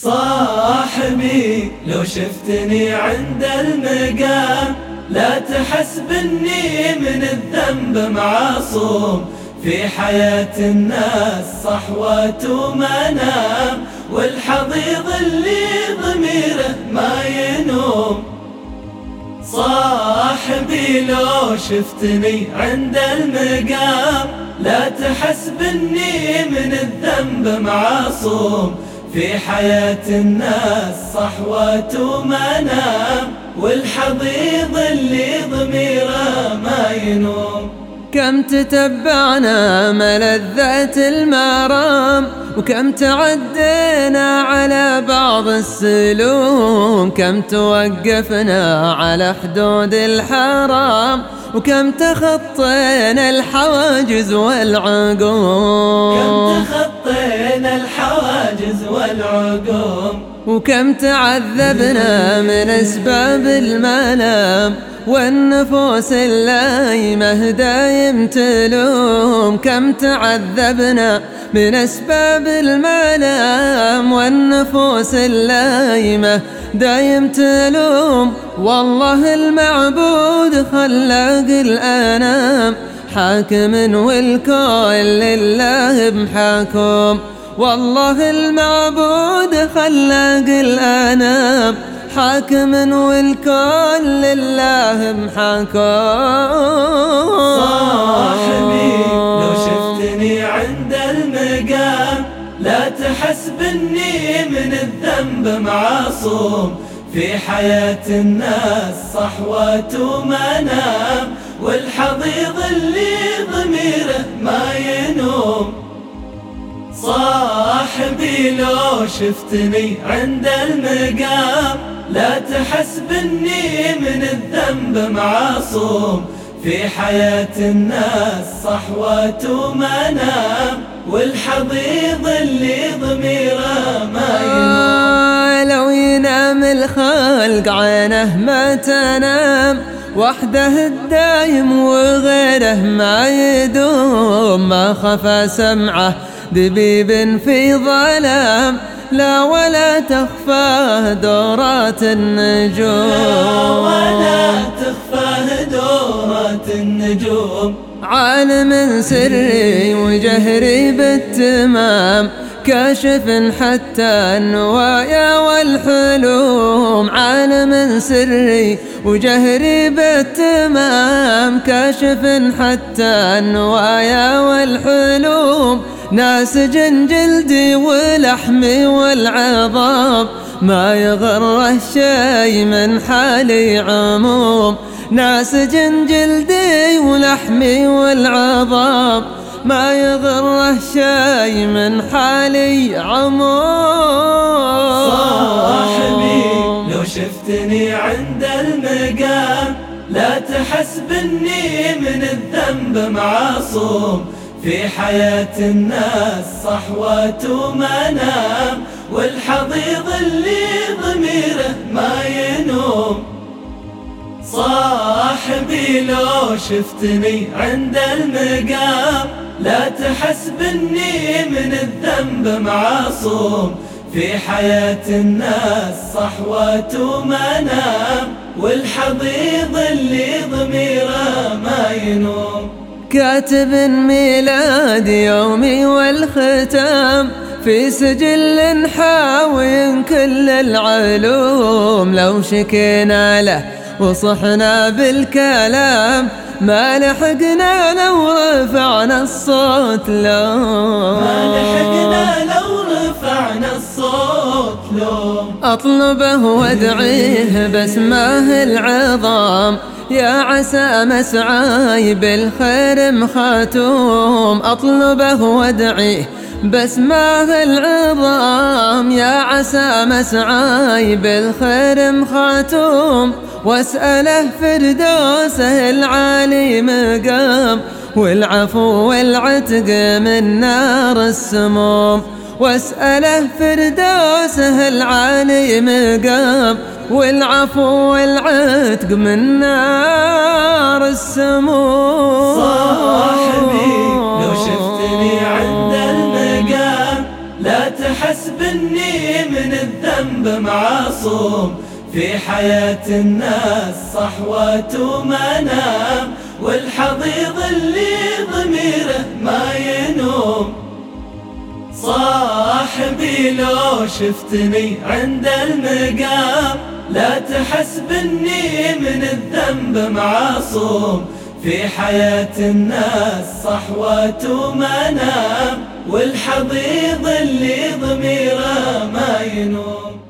صاحبي لو شفتني عند المقام لا تحسبني من الذنب معصوم. في حياة الناس صحوات ومنام والحضيض اللي ضميره ما ينوم. صاحبي لو شفتني عند المقام لا تحسبني من الذنب معصوم. في حياة الناس صحوة ومنام والحضيض اللي ضميره ما ينوم. كم تتبعنا ملذات المرام وكم تعدينا على بعض السلوم. كم توقفنا على حدود الحرام وكم تخطينا الحواجز والعقوم. كم تخطينا الحواجز والعقوم. وكم تعذبنا من أسباب الملام والنفوس اللايمة دايم تلوم. كم تعذبنا من أسباب الملام والنفوس اللايمة دايم تلوم. والله المعبود خلاق الأنام حاكم والكل لله بحكم والله المعبود خلاق الأنام حاكم والكل لله محكم صاحبي لو شفتني عند المقام لا تحسبني من الذنب معصوم. في حياة الناس صحوة ومنام والحضيض لو شفتني عند المقام لا تحسبني من الذنب معصوم. في حياة الناس صحوة ومنام والحضيض اللي ضميره ما ينام. لو ينام الخلق عينه ما تنام وحده الدايم وغيره ما يدوم. ما خفى سمعه دبيب في ظلام لا ولا تخفى دورات النجوم. لا ولا تخفى دورات النجوم. عالم سري وجهري بالتمام كاشف حتى النوايا والحلوم. عالم سري وجهري بالتمام كاشف حتى النوايا والحلوم. ناسج جلدي ولحمي والعظام ما يغره شي من حالي عموم. ناسج جلدي ولحمي والعظام ما يغره شي من حالي عموم. صاحبي لو شفتني عند المقام لا تحسبني من الذنب معصوم. في حياة الناس صحوة ومنام والحضيض اللي ضميره ما ينوم. صاحبي لو شفتني عند المقام لا تحسبني من الذنب معصوم. في حياة الناس صحوة ومنام والحضيض اللي ضميره ما ينوم. كاتب ميلاد يومي والختام. في سجل حاوي كل العلوم. لو شكينا له وصحنا بالكلام ما لحقنا لو رفعنا الصوت. لو ما لحقنا لو رفعنا الصوت. أطلبه وادعيه باسمه العظام. يا عسى مسعاي بالخير مخاتوم. أطلبه وادعيه باسمه العظام. يا عسى مسعاي بالخير مخاتوم. واسأله فردوسه العالي مقام والعفو والعتق من نار السموم. واسأله فردوسه العالي مقام والعفو والعتق من نار السموم. صاحبي لو شفتني عند المقام لا اني من الذنب معصوم. في حياة الناس صحوات ومنام والحضيض اللي ضميره ما ينوم. صاحبي لو شفتني عند المقام. لا تحسب اني من الذنب معصوم. في حياة الناس صحوات ومنام والحضيض اللي ضميره ما ينوم.